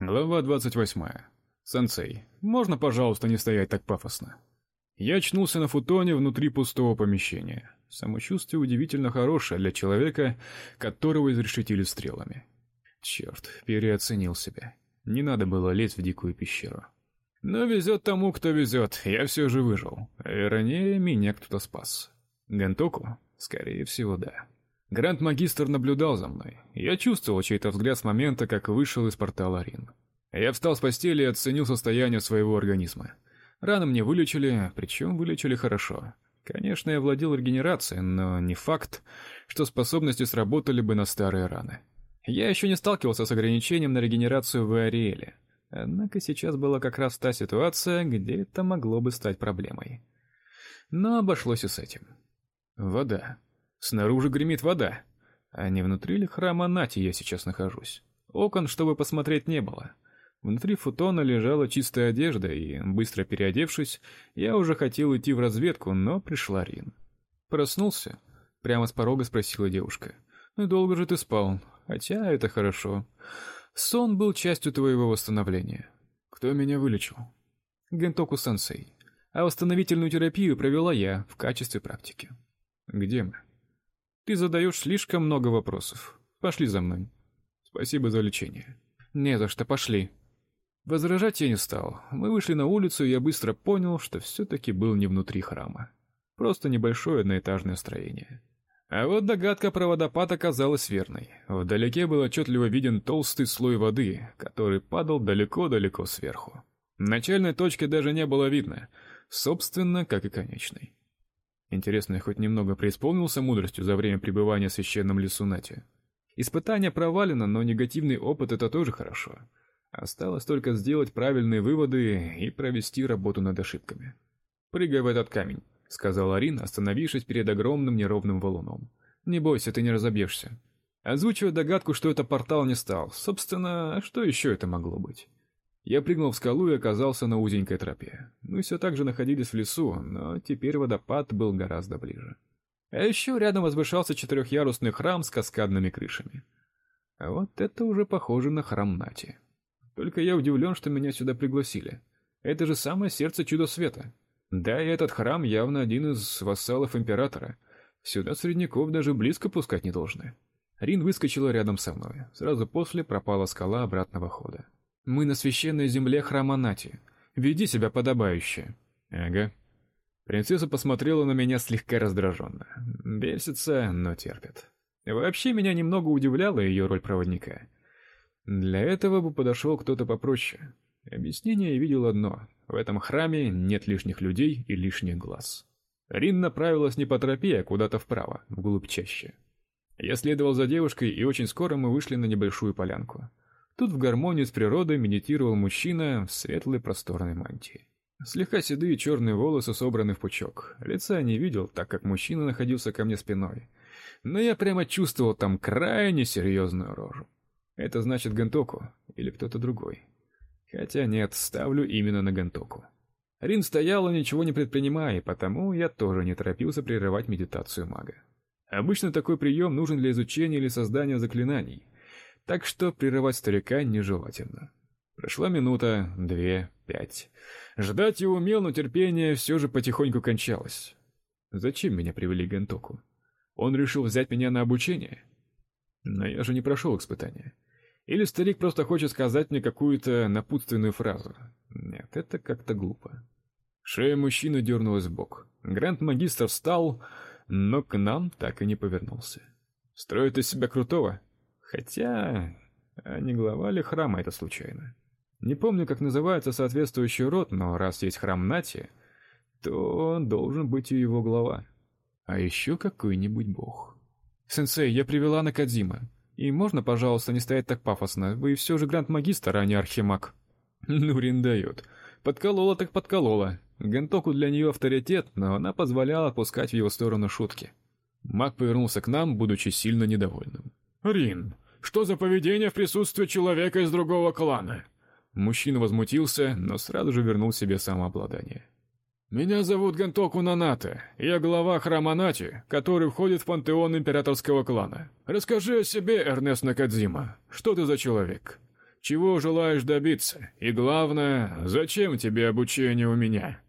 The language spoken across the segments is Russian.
Глава 28. Сенсей, можно, пожалуйста, не стоять так пафосно? Я очнулся на футоне внутри пустого помещения. Самочувствие удивительно хорошее для человека, которого изрешетили стрелами. Черт, переоценил себя. Не надо было лезть в дикую пещеру. Но везет тому, кто везет. Я все же выжил. Вернее, меня кто-то спас. Гантоку? Скорее всего, да. Гранд-магистр наблюдал за мной. Я чувствовал чей-то взгляд с момента, как вышел из портала Рин. Я встал с постели и оценил состояние своего организма. Раны мне вылечили, причем вылечили хорошо. Конечно, я владел регенерацией, но не факт, что способности сработали бы на старые раны. Я еще не сталкивался с ограничением на регенерацию в Ариэле. Однако сейчас была как раз та ситуация, где это могло бы стать проблемой. Но обошлось и с этим. Вода. Снаружи гремит вода. А не внутри ли храма Нати я сейчас нахожусь? Окон, чтобы посмотреть, не было. Внутри футона лежала чистая одежда, и, быстро переодевшись, я уже хотел идти в разведку, но пришла Рин. Проснулся? Прямо с порога спросила девушка. Ну долго же ты спал? Хотя это хорошо. Сон был частью твоего восстановления. Кто меня вылечил? Гентоку-сенсей. А восстановительную терапию провела я в качестве практики. Где мы? Ты задаешь слишком много вопросов. Пошли за мной. Спасибо за лечение. Не за что, пошли. Возражать я не стал. Мы вышли на улицу, и я быстро понял, что все таки был не внутри храма. Просто небольшое одноэтажное строение. А вот догадка про водопад оказалась верной. Вдалеке был отчетливо виден толстый слой воды, который падал далеко-далеко сверху. Начальной точки даже не было видно, собственно, как и конечной. Интересно, я хоть немного преисполнился мудростью за время пребывания в священном лесу Нати. Испытание провалено, но негативный опыт это тоже хорошо. Осталось только сделать правильные выводы и провести работу над ошибками. Прыгай в этот камень, сказал Арин, остановившись перед огромным неровным валуном. Не бойся, ты не разобьешься. Озвучивать догадку, что это портал, не стал. Собственно, а что еще это могло быть? Я прыгнул в скалу и оказался на узенькой тропе. Мы все так же находились в лесу, но теперь водопад был гораздо ближе. А еще рядом возвышался четырехъярусный храм с каскадными крышами. А вот это уже похоже на храм Нати. Только я удивлен, что меня сюда пригласили. Это же самое сердце чудо света. Да, и этот храм явно один из вассалов императора. Сюда средняков даже близко пускать не должны. Рин выскочила рядом со мной. Сразу после пропала скала обратного хода. Мы на священной земле храма Нати. Веди себя подобающе. Ага. Принцесса посмотрела на меня слегка раздраженно. Бесится, но терпит. Вообще меня немного удивляла ее роль проводника. Для этого бы подошел кто-то попроще. Объяснение я видел одно: в этом храме нет лишних людей и лишних глаз. Рин направилась не по тропе, а куда-то вправо, вглубь чаще. Я следовал за девушкой, и очень скоро мы вышли на небольшую полянку. Тут в гармонии с природой медитировал мужчина в светлой просторной мантии. Слегка седые черные волосы собраны в пучок. Лица не видел, так как мужчина находился ко мне спиной. Но я прямо чувствовал там крайне серьезную рожу. Это значит Гантоку или кто-то другой. Хотя нет, ставлю именно на Гантоку. Рин стояла, ничего не предпринимая, потому я тоже не торопился прерывать медитацию мага. Обычно такой прием нужен для изучения или создания заклинаний так что прерывать старика нежелательно. Прошла минута, две, пять. Ждать его умел, но терпение все же потихоньку кончалось. Зачем меня привели к Гентоку? Он решил взять меня на обучение? Но я же не прошел испытания. Или старик просто хочет сказать мне какую-то напутственную фразу? Нет, это как-то глупо. Шея мужчины дернулась в бок. Гранд-магистр встал, но к нам так и не повернулся. Строит из себя крутого, Хотя, а не глава ли храма это случайно? Не помню, как называется соответствующий род, но раз есть храм Нати, то должен быть и его глава. А еще какой-нибудь бог. Сенсей, я привела на Кадзима. И можно, пожалуйста, не стоять так пафосно. Вы все же гранд-магистр, а не архимаг. Ну, Рин дает. Подколола так подколола. Гентоку для нее авторитет, но она позволяла пускать в его сторону шутки. Маг повернулся к нам, будучи сильно недовольным. Рин, что за поведение в присутствии человека из другого клана? Мужчина возмутился, но сразу же вернул себе самообладание. Меня зовут Гантоку Наната. Я глава храма Нати, который входит в пантеон императорского клана. Расскажи о себе, Эрнест Накадзима. Что ты за человек? Чего желаешь добиться? И главное, зачем тебе обучение у меня?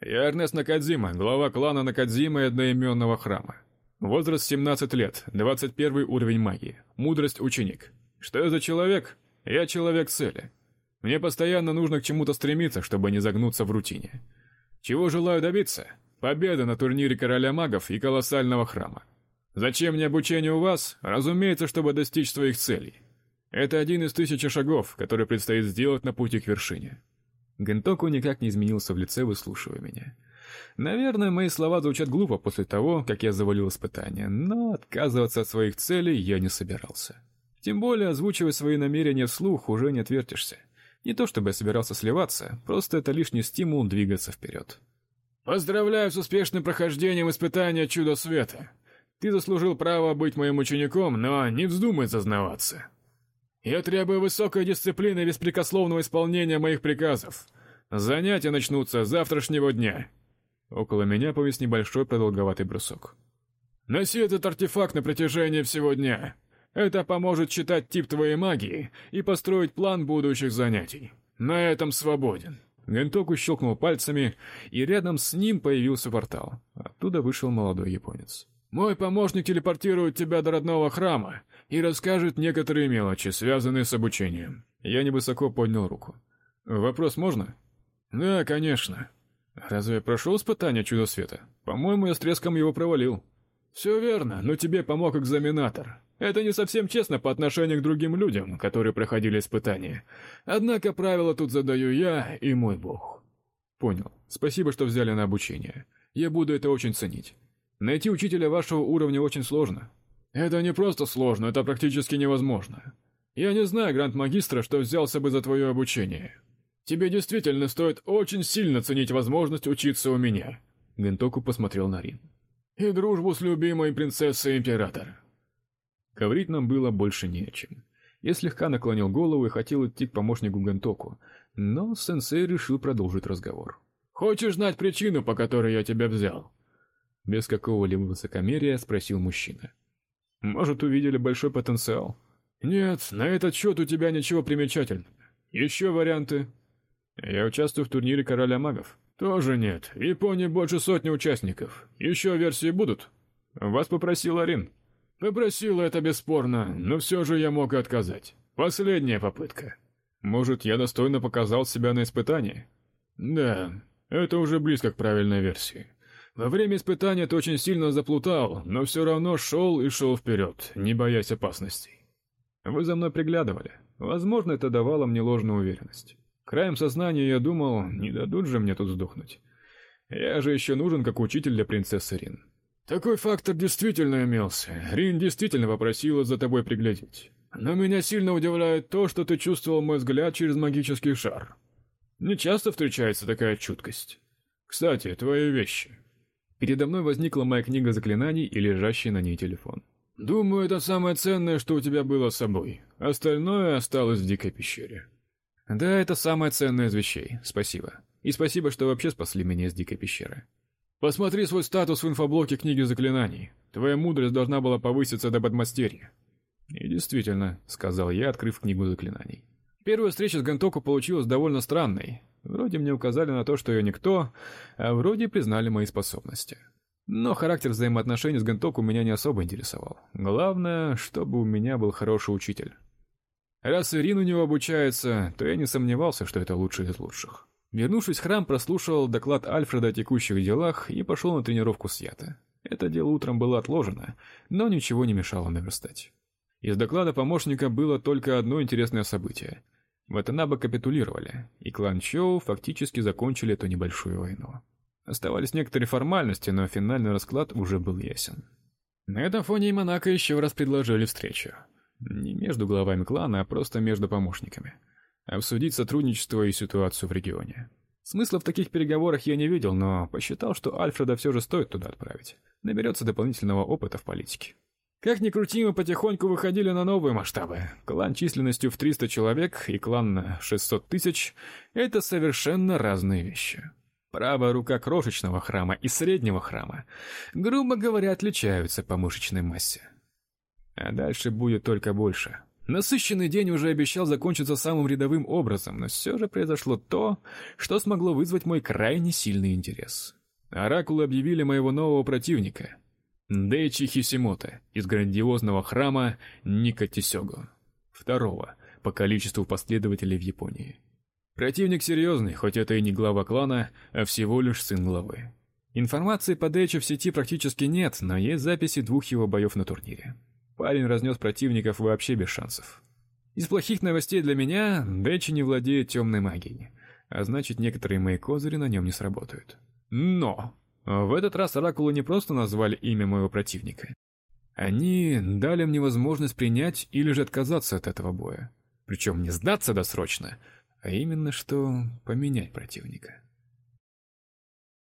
Я Эрнест Накадзима, глава клана Накадзима и одноименного храма. Возраст 17 лет, 21 уровень магии. Мудрость ученик. Что я за человек? Я человек цели. Мне постоянно нужно к чему-то стремиться, чтобы не загнуться в рутине. Чего желаю добиться? Победы на турнире Короля магов и колоссального храма. Зачем мне обучение у вас? Разумеется, чтобы достичь своих целей. Это один из тысячи шагов, которые предстоит сделать на пути к вершине. Гентоку никак не изменился в лице, выслушивая меня. Наверное, мои слова звучат глупо после того, как я завалил испытание, но отказываться от своих целей я не собирался. Тем более озвучивать свои намерения вслух уже не отвертишься. Не то чтобы я собирался сливаться, просто это лишний стимул двигаться вперед. Поздравляю с успешным прохождением испытания Чудо Света. Ты заслужил право быть моим учеником, но не вздумай зазнаваться. Я требую высокой дисциплины и беспрекословного исполнения моих приказов. Занятия начнутся с завтрашнего дня. Около меня повис небольшой продолговатый брусок. Носи этот артефакт на протяжении всего дня. Это поможет читать тип твоей магии и построить план будущих занятий. На этом свободен. Гентоку щелкнул пальцами, и рядом с ним появился портал. Оттуда вышел молодой японец. Мой помощник телепортирует тебя до родного храма и расскажет некоторые мелочи, связанные с обучением. Я невысоко поднял руку. Вопрос можно? Да, конечно. Разве я прошел испытание чудо света? По-моему, я с треском его провалил. Все верно, но тебе помог экзаменатор. Это не совсем честно по отношению к другим людям, которые проходили испытание. Однако правила тут задаю я и мой бог. Понял. Спасибо, что взяли на обучение. Я буду это очень ценить. Найти учителя вашего уровня очень сложно. Это не просто сложно, это практически невозможно. Я не знаю гранд-магистра, что взялся бы за твое обучение. Тебе действительно стоит очень сильно ценить возможность учиться у меня. Гентоку посмотрел на Рин. И дружбу с любимой принцессой император. Говорить нам было больше не о чем. Я слегка наклонил голову и хотел идти к помощнику Гентоку, но сенсей решил продолжить разговор. Хочешь знать причину, по которой я тебя взял? Без какого-либо высокомерия спросил мужчина. Может, увидели большой потенциал? Нет, на этот счет у тебя ничего примечательного. Еще варианты? Я участвую в турнире Короля магов. Тоже нет. Японии больше сотни участников. Еще версии будут? Вас попросил Арин. Попросила это бесспорно, но все же я мог и отказать. Последняя попытка. Может, я достойно показал себя на испытании? Да, это уже близко к правильной версии. Во время испытания ты очень сильно заплутал, но все равно шел и шел вперед, не боясь опасностей. Вы за мной приглядывали. Возможно, это давало мне ложную уверенность. Краем сознания я думал, не дадут же мне тут сдохнуть. Я же еще нужен как учитель для принцессы Рин. Такой фактор действительно имелся. Рин действительно попросила за тобой приглядеть. Но меня сильно удивляет то, что ты чувствовал мой взгляд через магический шар. Не часто встречается такая чуткость. Кстати, твои вещи. Передо мной возникла моя книга заклинаний и лежащий на ней телефон. Думаю, это самое ценное, что у тебя было с собой. Остальное осталось в дикой пещере. Да, это самое ценное из вещей. Спасибо. И спасибо, что вообще спасли меня из дикой пещеры. Посмотри свой статус в инфоблоке книги заклинаний. Твоя мудрость должна была повыситься до подмастерья. И действительно, сказал я, открыв книгу заклинаний. Первая встреча с Гантоку получилась довольно странной. Вроде мне указали на то, что я никто, а вроде признали мои способности. Но характер взаимоотношений с Гантоку меня не особо интересовал. Главное, чтобы у меня был хороший учитель. Раз Ирин у него обучается, то я не сомневался, что это лучший из лучших. Вернувшись в храм, прослушал доклад Альфреда о текущих делах и пошел на тренировку с Ята. Это дело утром было отложено, но ничего не мешало наверстать. Из доклада помощника было только одно интересное событие. Ватанабе капитулировали, и клан Чоу фактически закончили эту небольшую войну. Оставались некоторые формальности, но финальный расклад уже был ясен. На этом фоне и Монако еще раз предложили встречу. Не между главами клана, а просто между помощниками. Обсудить сотрудничество и ситуацию в регионе. Смысла в таких переговорах я не видел, но посчитал, что Альфреда все же стоит туда отправить. Наберется дополнительного опыта в политике. Как ни крути, мы потихоньку выходили на новые масштабы. Клан численностью в 300 человек и клан на 600 тысяч — это совершенно разные вещи. Правая рука крошечного храма и среднего храма, грубо говоря, отличаются по мышечной массе. А дальше будет только больше. Насыщенный день уже обещал закончиться самым рядовым образом, но все же произошло то, что смогло вызвать мой крайне сильный интерес. Оракулы объявили моего нового противника Дэйчи Хисимото из грандиозного храма Никатисёго, второго по количеству последователей в Японии. Противник серьезный, хоть это и не глава клана, а всего лишь сын главы. Информации по Дэйчи в сети практически нет, но есть записи двух его боев на турнире. Парень разнес противников вообще без шансов. Из плохих новостей для меня Дэчи не владеет темной магией, а значит, некоторые мои козыри на нем не сработают. Но в этот раз оракулы не просто назвали имя моего противника. Они дали мне возможность принять или же отказаться от этого боя. Причем не сдаться досрочно, а именно что поменять противника.